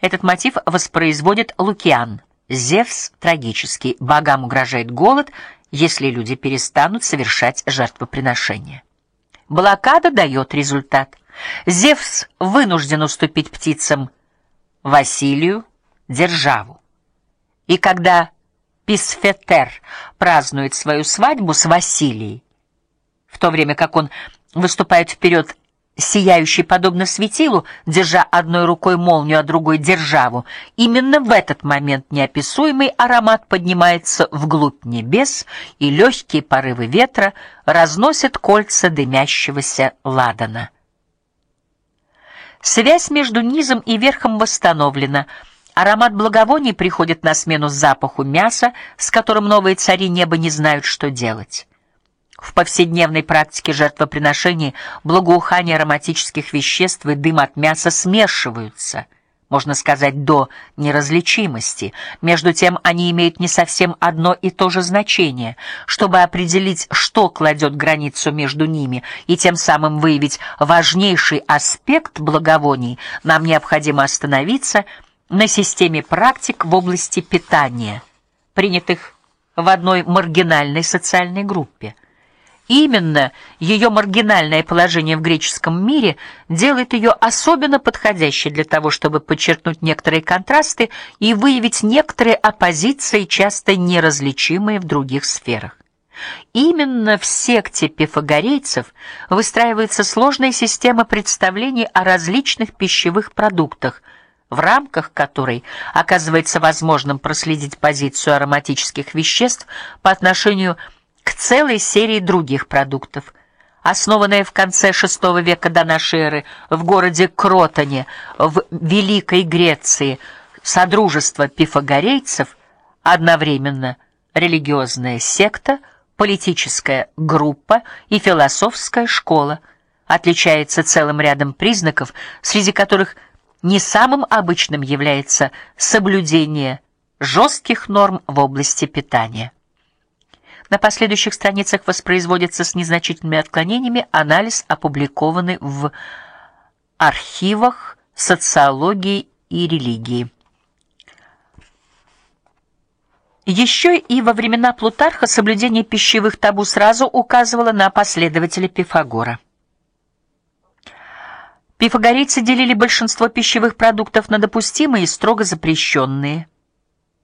Этот мотив воспроизводит Лукиан. Зевс трагический. Богам угрожает голод, если люди перестанут совершать жертвоприношения. Блокада дает результат. Зевс вынужден уступить птицам Василию державу. И когда Писфетер празднует свою свадьбу с Василией, в то время как он выступает вперед сияющий подобно светилу, держа одной рукой молнию, а другой державу. Именно в этот момент неописуемый аромат поднимается вглубь небес, и легкие порывы ветра разносят кольца дымящегося ладана. Связь между низом и верхом восстановлена. Аромат благовоний приходит на смену запаху мяса, с которым новые цари неба не знают, что делать. В повседневной практике жертвоприношений благоухание ароматических веществ и дым от мяса смешиваются, можно сказать, до неразличимости. Между тем они имеют не совсем одно и то же значение. Чтобы определить, что кладет границу между ними, и тем самым выявить важнейший аспект благовоний, нам необходимо остановиться на системе практик в области питания, принятых в одной маргинальной социальной группе. Именно ее маргинальное положение в греческом мире делает ее особенно подходящей для того, чтобы подчеркнуть некоторые контрасты и выявить некоторые оппозиции, часто неразличимые в других сферах. Именно в секте пифагорейцев выстраивается сложная система представлений о различных пищевых продуктах, в рамках которой оказывается возможным проследить позицию ароматических веществ по отношению к к целой серии других продуктов. Основанное в конце VI века до нашей эры в городе Кротоне в Великой Греции содружество пифагорейцев одновременно религиозная секта, политическая группа и философская школа, отличается целым рядом признаков, среди которых не самым обычным является соблюдение жестких норм в области питания. На последующих страницах воспроизводится с незначительными отклонениями анализ, опубликованный в архивах социологии и религии. Еще и во времена Плутарха соблюдение пищевых табу сразу указывало на последователя Пифагора. Пифагорейцы делили большинство пищевых продуктов на допустимые и строго запрещенные –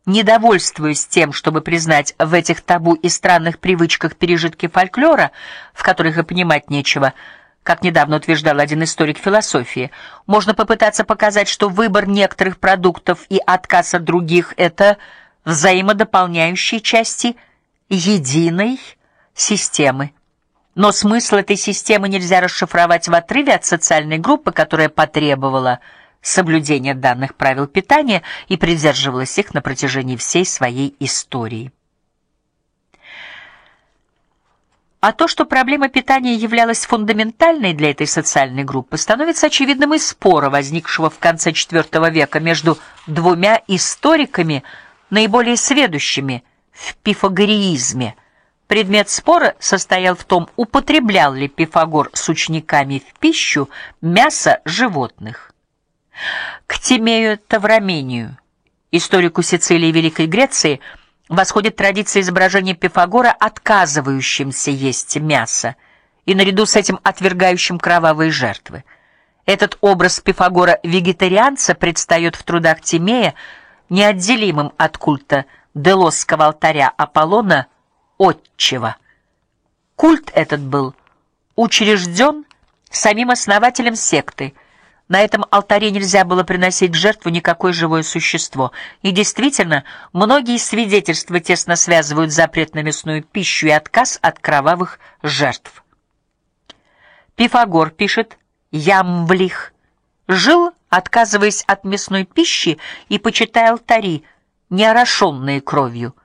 недовольствуясь тем, чтобы признать в этих табу и странных привычках пережитки фольклора, в которых и понимать нечего, как недавно утверждал один историк философии, можно попытаться показать, что выбор некоторых продуктов и отказ от других это взаимодополняющие части единой системы. Но смысл этой системы нельзя расшифровать в отрыве от социальной группы, которая потребовала соблюдения данных правил питания и придерживалась их на протяжении всей своей истории. А то, что проблема питания являлась фундаментальной для этой социальной группы, становится очевидным из спора, возникшего в конце IV века между двумя историками, наиболее сведущими в пифагореизме. Предмет спора состоял в том, употреблял ли Пифагор с учениками в пищу мясо животных. К Тимею Таврамению, историку Сицилии и Великой Греции, восходит традиция изображения Пифагора отказывающимся есть мясо и наряду с этим отвергающим кровавые жертвы. Этот образ Пифагора вегетарианца предстает в трудах Тимея неотделимым от культа Делосского алтаря Аполлона Отчего. Культ этот был учрежден самим основателем секты – на этом алтаре нельзя было приносить в жертву никакое живое существо. И действительно, многие свидетельства тесно связывают запрет на мясную пищу и отказ от кровавых жертв. Пифагор пишет: "Ямвлих жил, отказываясь от мясной пищи и почитая алтари, не орошенные кровью".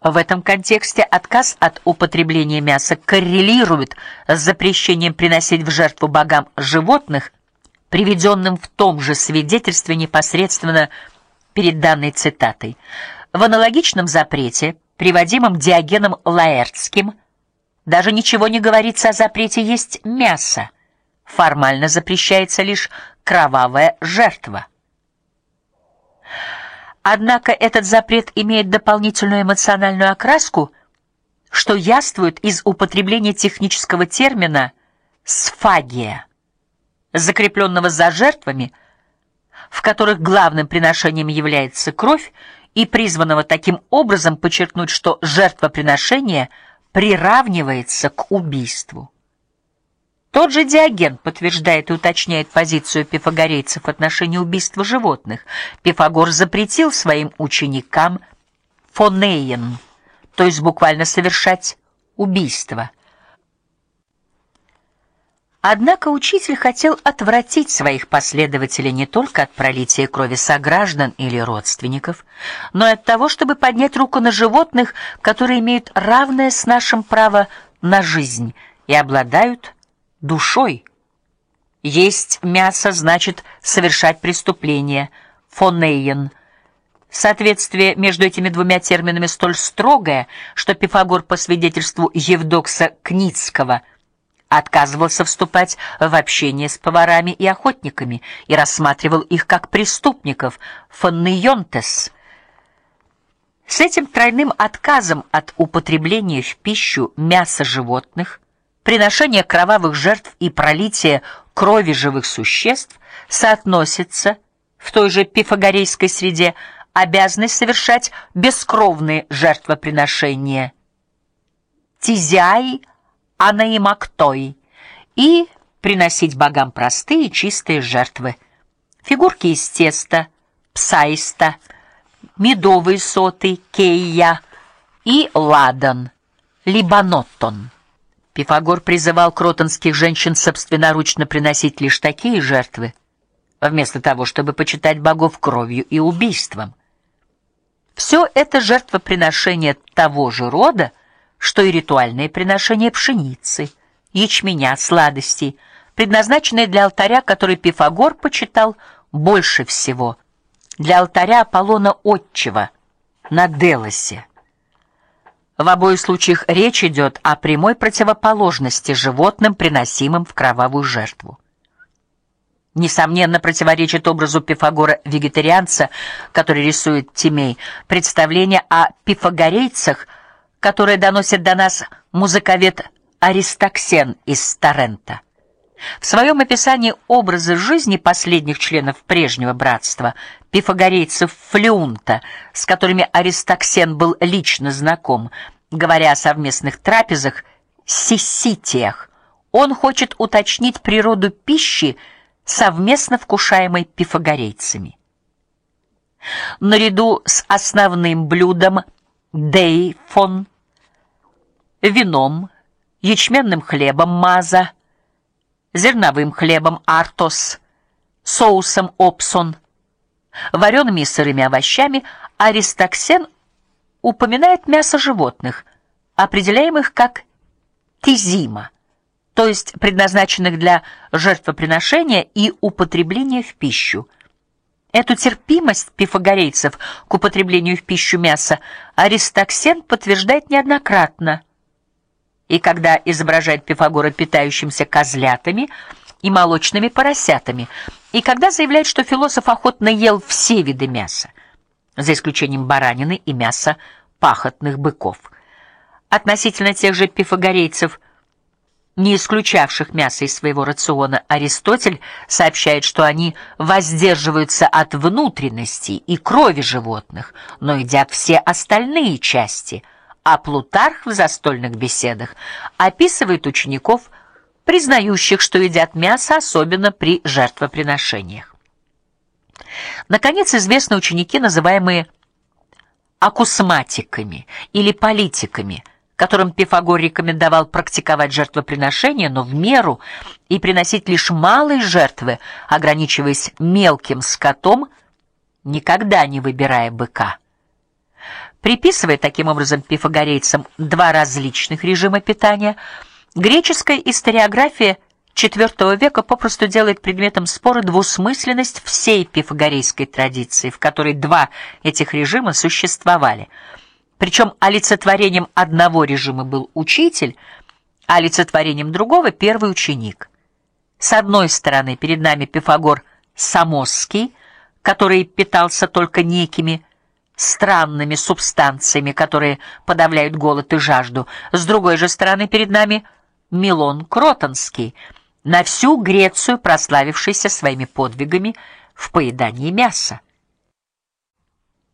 В этом контексте отказ от употребления мяса коррелирует с запрещением приносить в жертву богам животных, приведенным в том же свидетельстве непосредственно перед данной цитатой. В аналогичном запрете, приводимом Диогеном Лаэртским, даже ничего не говорится о запрете есть мясо. Формально запрещается лишь кровавая жертва. Однако этот запрет имеет дополнительную эмоциональную окраску, что яствует из употребления технического термина сфагия, закрепленного за жертвами, в которых главным приношением является кровь, и призванного таким образом подчеркнуть, что жертвоприношение приравнивается к убийству. Тот же Диоген подтверждает и уточняет позицию пифагорейцев в отношении убийства животных. Пифагор запретил своим ученикам фонеен, то есть буквально совершать убийство. Однако учитель хотел отвратить своих последователей не только от пролития крови сограждан или родственников, но и от того, чтобы поднять руку на животных, которые имеют равное с нашим право на жизнь и обладают душой. Есть мясо значит совершать преступление. Фонейен. Соответствие между этими двумя терминами столь строгое, что Пифагор по свидетельству Евдокса Кницкого отказывался вступать в общение с поварами и охотниками и рассматривал их как преступников. Фоннеонтес. С этим тройным отказом от употребления в пищу мяса животных приношение кровавых жертв и пролитие крови живых существ соотносится в той же пифагорейской среде обязанность совершать бескровные жертвоприношения тизяи анаимактой и приносить богам простые чистые жертвы фигурки из теста псаиста медовые соты кейя и ладан либаноттон Пифагор призывал кротонских женщин собственноручно приносить лишь такие жертвы, вместо того, чтобы почитать богов кровью и убийством. Все это жертвоприношение того же рода, что и ритуальные приношения пшеницы, ячменя, сладостей, предназначенные для алтаря, который Пифагор почитал больше всего, для алтаря Аполлона Отчего на Делосе. В обоих случаях речь идет о прямой противоположности животным, приносимым в кровавую жертву. Несомненно, противоречит образу Пифагора вегетарианца, который рисует Тимей, представление о пифагорейцах, которое доносит до нас музыковед Аристоксен из Тарента. В своем описании образа жизни последних членов прежнего братства, пифагорейцев Флеунта, с которыми Аристоксен был лично знаком, говоря о совместных трапезах, сиситиях, он хочет уточнить природу пищи, совместно вкушаемой пифагорейцами. Наряду с основным блюдом дейфон, вином, ячменным хлебом маза, зерновым хлебом артос, соусом опсон, вареными и сырыми овощами, аристоксен упоминает мясо животных, определяемых как тизима, то есть предназначенных для жертвоприношения и употребления в пищу. Эту терпимость пифагорейцев к употреблению в пищу мяса Аристоксен подтверждает неоднократно и когда изображает Пифагора питающимся козлятами и молочными поросятами, и когда заявляет, что философ охотно ел все виды мяса, за исключением баранины и мяса пахотных быков. Относительно тех же пифагорейцев, не исключавших мясо из своего рациона, Аристотель сообщает, что они воздерживаются от внутренностей и крови животных, но едят все остальные части – а Плутарх в застольных беседах описывает учеников, признающих, что едят мясо, особенно при жертвоприношениях. Наконец, известны ученики, называемые акусматиками или политиками, которым Пифагор рекомендовал практиковать жертвоприношения, но в меру и приносить лишь малые жертвы, ограничиваясь мелким скотом, никогда не выбирая быка приписывая таким образом пифагорейцам два различных режима питания, греческая историография IV века попросту делает предметом спора двусмысленность всей пифагорейской традиции, в которой два этих режима существовали. Причем олицетворением одного режима был учитель, а олицетворением другого первый ученик. С одной стороны, перед нами Пифагор Самосский, который питался только некими странными субстанциями, которые подавляют голод и жажду. С другой же стороны, перед нами Милон Кротонский, на всю Грецию прославившийся своими подвигами в поедании мяса.